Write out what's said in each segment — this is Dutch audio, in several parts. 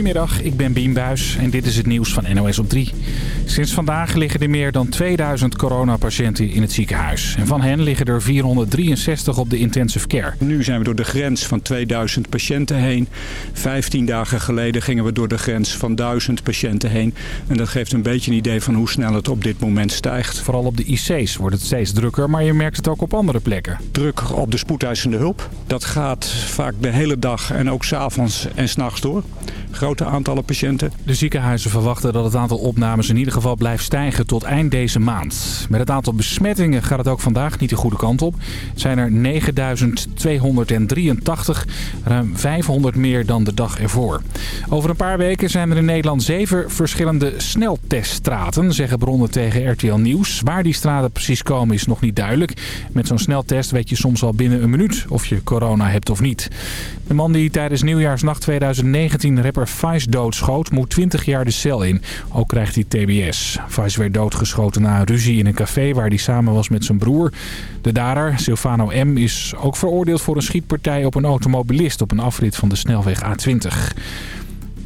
Goedemiddag, ik ben Bien Buis en dit is het nieuws van NOS op 3. Sinds vandaag liggen er meer dan 2000 coronapatiënten in het ziekenhuis. En van hen liggen er 463 op de intensive care. Nu zijn we door de grens van 2000 patiënten heen. 15 dagen geleden gingen we door de grens van 1000 patiënten heen. En dat geeft een beetje een idee van hoe snel het op dit moment stijgt. Vooral op de IC's wordt het steeds drukker, maar je merkt het ook op andere plekken. Druk op de spoedeisende hulp. Dat gaat vaak de hele dag en ook s'avonds en s'nachts door. Grote aantallen patiënten. De ziekenhuizen verwachten dat het aantal opnames in ieder geval blijft stijgen tot eind deze maand. Met het aantal besmettingen gaat het ook vandaag niet de goede kant op. Het zijn er 9283, ruim 500 meer dan de dag ervoor. Over een paar weken zijn er in Nederland zeven verschillende snelteststraten, zeggen bronnen tegen RTL Nieuws. Waar die straten precies komen is nog niet duidelijk. Met zo'n sneltest weet je soms al binnen een minuut of je corona hebt of niet. De man die tijdens nieuwjaarsnacht 2019 rapper Vice doodschoot, moet 20 jaar de cel in. Ook krijgt hij TBS. Vice werd doodgeschoten na een ruzie in een café waar hij samen was met zijn broer. De dader, Silvano M., is ook veroordeeld voor een schietpartij op een automobilist op een afrit van de snelweg A20.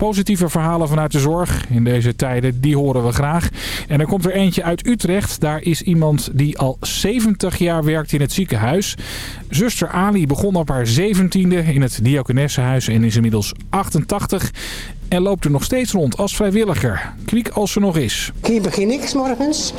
Positieve verhalen vanuit de zorg in deze tijden, die horen we graag. En er komt er eentje uit Utrecht. Daar is iemand die al 70 jaar werkt in het ziekenhuis. Zuster Ali begon op haar 17e in het Diakonessenhuis en is inmiddels 88. En loopt er nog steeds rond als vrijwilliger. Kwiek als ze nog is. Hier begin ik 's morgens.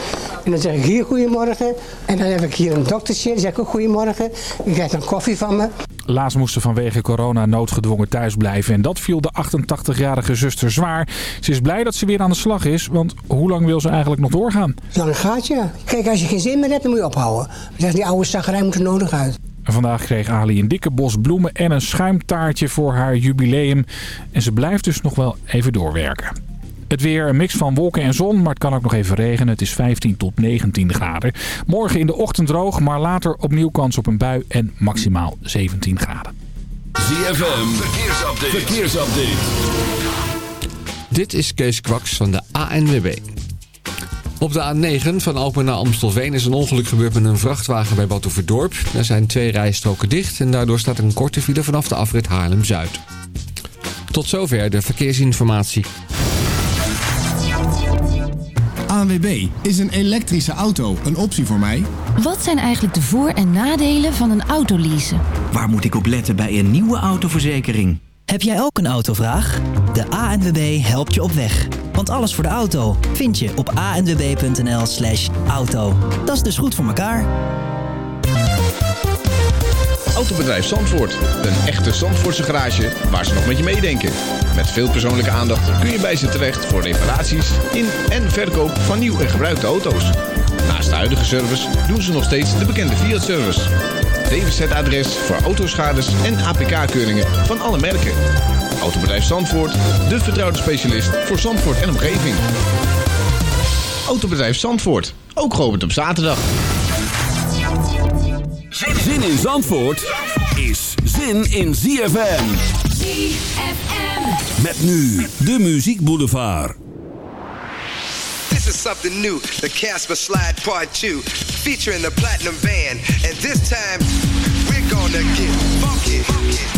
En dan zeg ik hier goedemorgen. En dan heb ik hier een doktersje. Dan zeg ik ook goedemorgen. Je krijgt een koffie van me. Laatst moest ze vanwege corona noodgedwongen thuis blijven. En dat viel de 88-jarige zuster zwaar. Ze is blij dat ze weer aan de slag is. Want hoe lang wil ze eigenlijk nog doorgaan? Dan gaat je. Kijk, als je geen zin meer hebt, dan moet je ophouden. Dan die oude zagerij moet er nodig uit. Vandaag kreeg Ali een dikke bos bloemen en een schuimtaartje voor haar jubileum. En ze blijft dus nog wel even doorwerken. Het weer een mix van wolken en zon, maar het kan ook nog even regenen. Het is 15 tot 19 graden. Morgen in de ochtend droog, maar later opnieuw kans op een bui en maximaal 17 graden. ZFM, verkeersupdate. verkeersupdate. Dit is Kees Kwaks van de ANWB. Op de A9 van Alpen naar Amstelveen is een ongeluk gebeurd met een vrachtwagen bij Batuverdorp. Er zijn twee rijstroken dicht en daardoor staat een korte file vanaf de afrit Haarlem-Zuid. Tot zover de verkeersinformatie. ANWB, is een elektrische auto een optie voor mij? Wat zijn eigenlijk de voor- en nadelen van een autoleasen? Waar moet ik op letten bij een nieuwe autoverzekering? Heb jij ook een autovraag? De ANWB helpt je op weg. Want alles voor de auto vind je op anwb.nl slash auto. Dat is dus goed voor elkaar. Autobedrijf Zandvoort. Een echte Zandvoortse garage waar ze nog met je meedenken. Met veel persoonlijke aandacht kun je bij ze terecht voor reparaties in en verkoop van nieuw en gebruikte auto's. Naast de huidige service doen ze nog steeds de bekende Fiat-service. DWZ-adres voor autoschades en APK-keuringen van alle merken. Autobedrijf Zandvoort, de vertrouwde specialist voor Zandvoort en omgeving. Autobedrijf Zandvoort, ook geopend op zaterdag. Zin in Zandvoort is zin in ZFM. ZFM. Met nu de Muziek Boulevard. This is something new, the Casper Slide Part 2, featuring the Platinum Band. And this time, we're gonna get funky. Funky.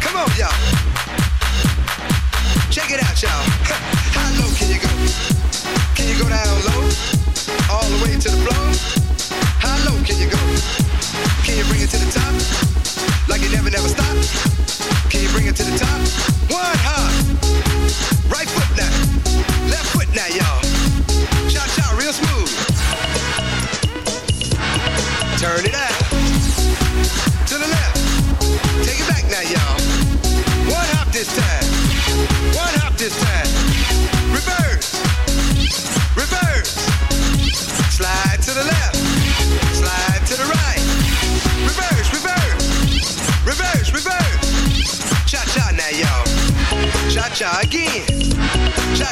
Come on, y'all. Check it out, y'all. How low can you go? Can you go down low? All the way to the floor? How low can you go? Can you bring it to the top? Like it never, never stop. Can you bring it to the top? One, huh? Right foot now. Left foot now, y'all. Cha-cha, real smooth. Turn it out.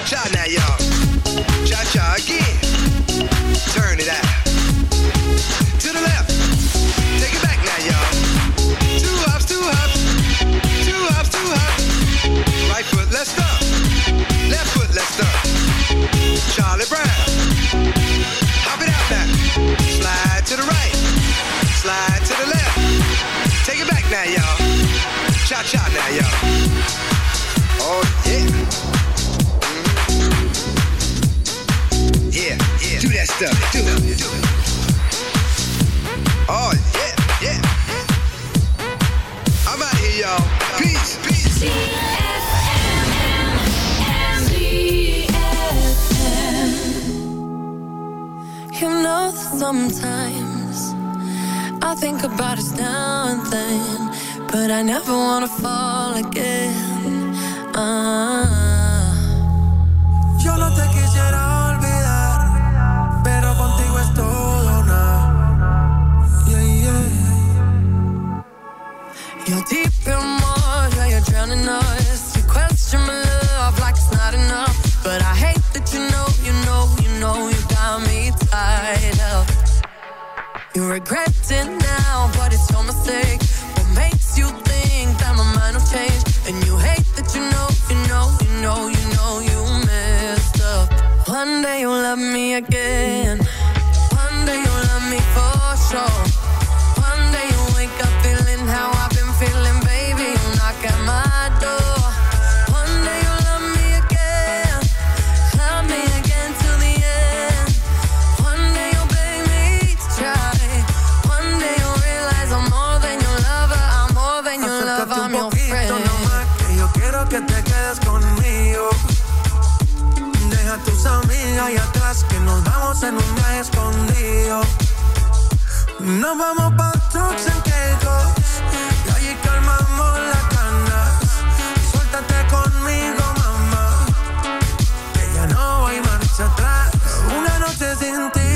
Cha-cha now, y'all. think about us now and then, but I never wanna fall again. Uh -huh. again. Nos vamos pa' trucks en Kegos Y allí calmamos la cana Suéltate conmigo, mamá. Que ya no hay marcha atrás. Una noche sin ti.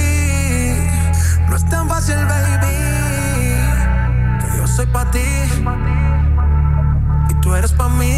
No es tan fácil, baby. Que yo soy pa' ti. Y tú eres pa' mí.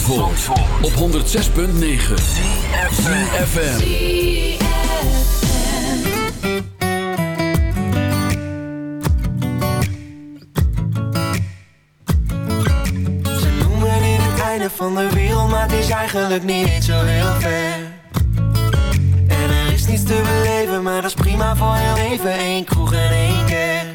Van Zandvoort, op 106.9 CFFM Ze noemen dit het einde van de wereld, maar het is eigenlijk niet zo heel ver. En er is niets te beleven, maar dat is prima voor heel even. Eén kroeg en één kerk.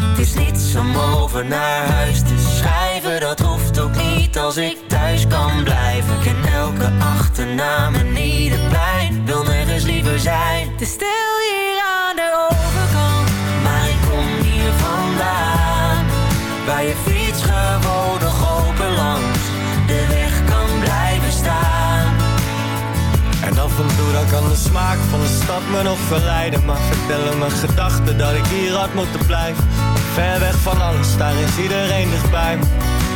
Het is niets om over naar huis te schrijven, dat hoeft ook niet als ik thuis kan blijven. Ken elke achternaam en ieder plein, wil nergens liever zijn. Is stil hier aan de overkant, maar ik kom hier vandaan. Waar je fiets gewoon nog open langs de weg kan blijven staan. En af en toe dan kan de smaak van de stad me nog verleiden Maar vertellen mijn gedachten dat ik hier had moeten blijven Ver weg van alles, daar is iedereen dichtbij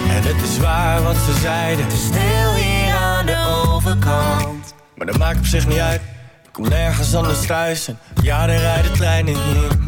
En het is waar wat ze zeiden. Is Stil hier aan de overkant. Maar dat maakt op zich niet uit. Ik kom nergens anders thuis. En ja, er rijden treinen hier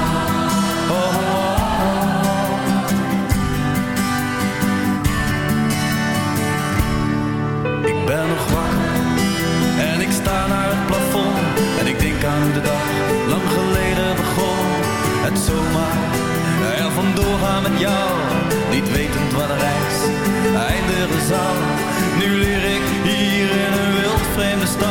Met niet wetend wat de reis eindigen zal. Nu leer ik hier in een wild vreemde stad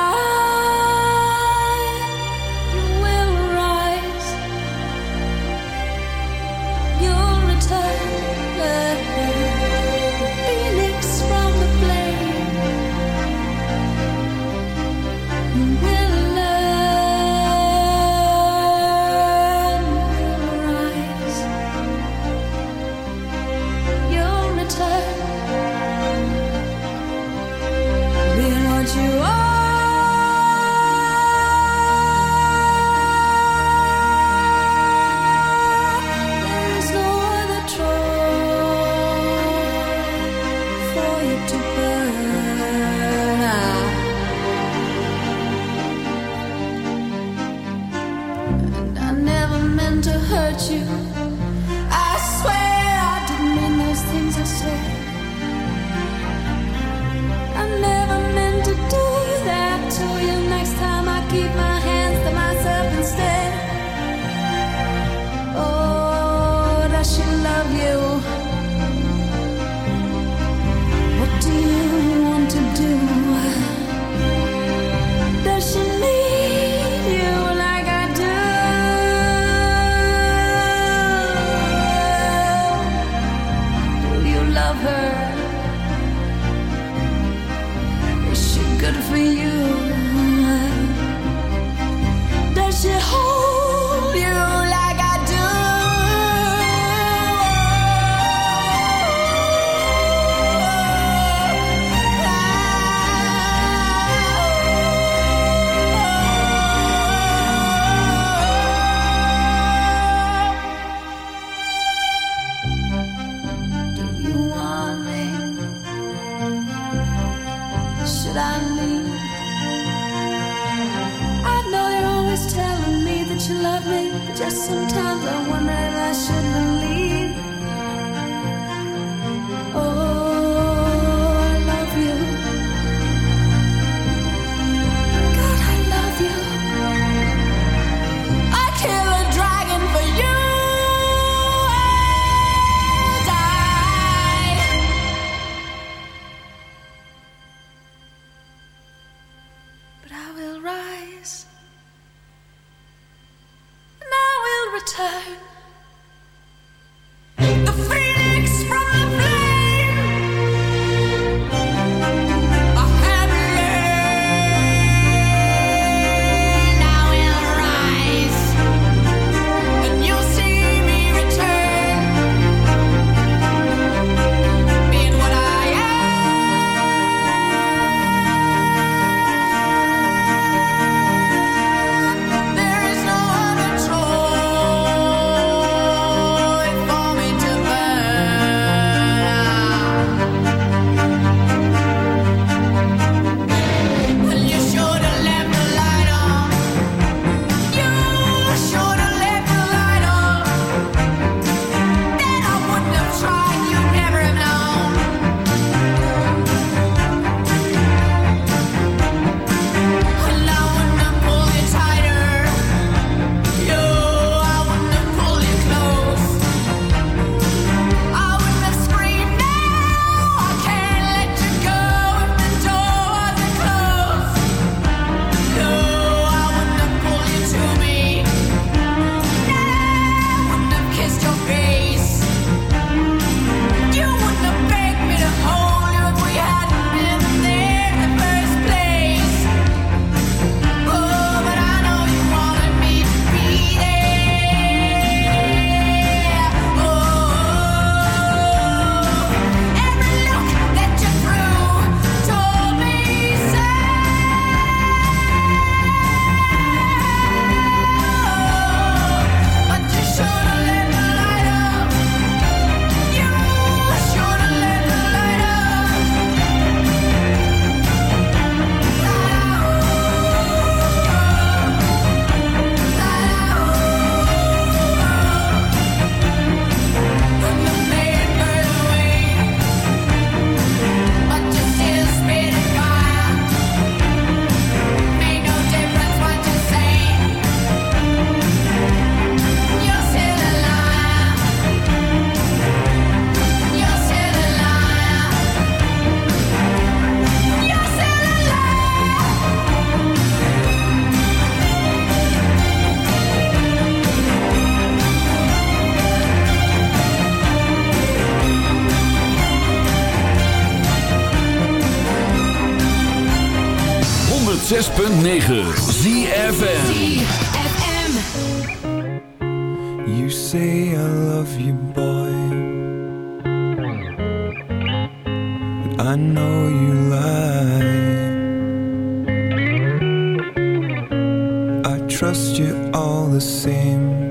all the same.